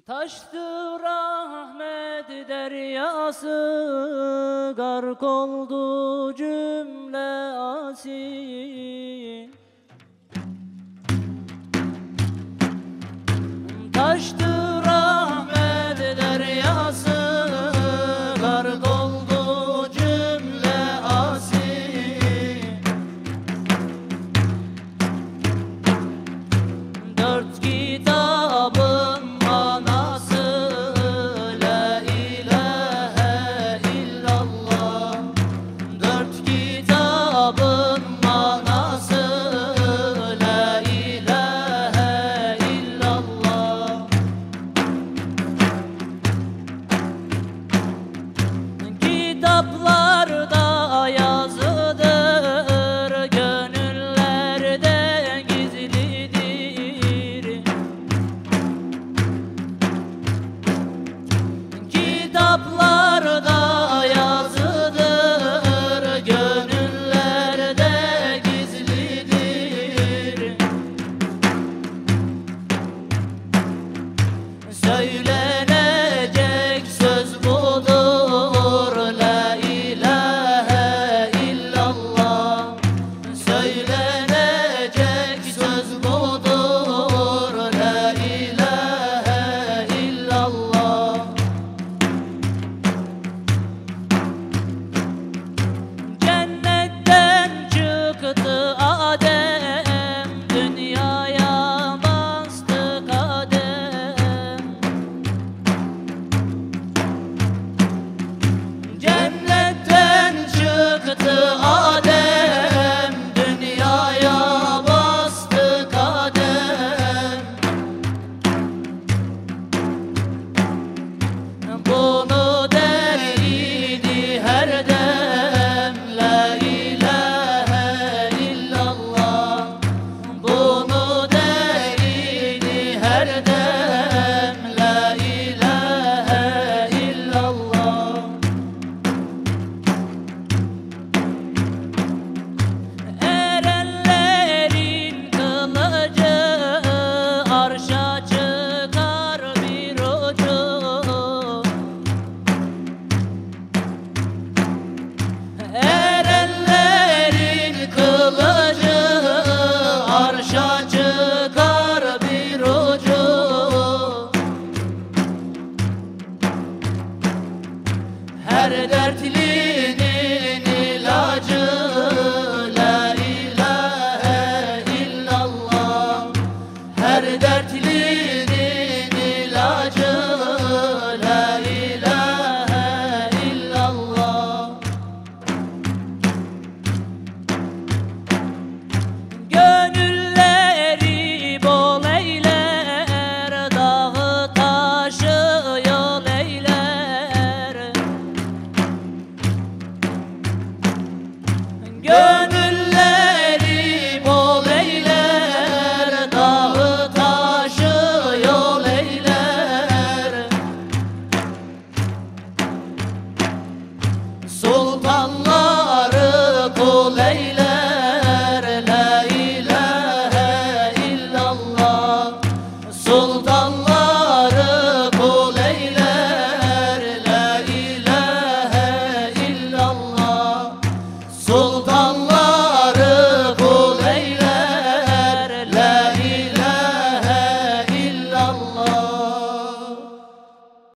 Taştı rahmet deryası, gark oldu cümle asi. Taştı söyle Her dertli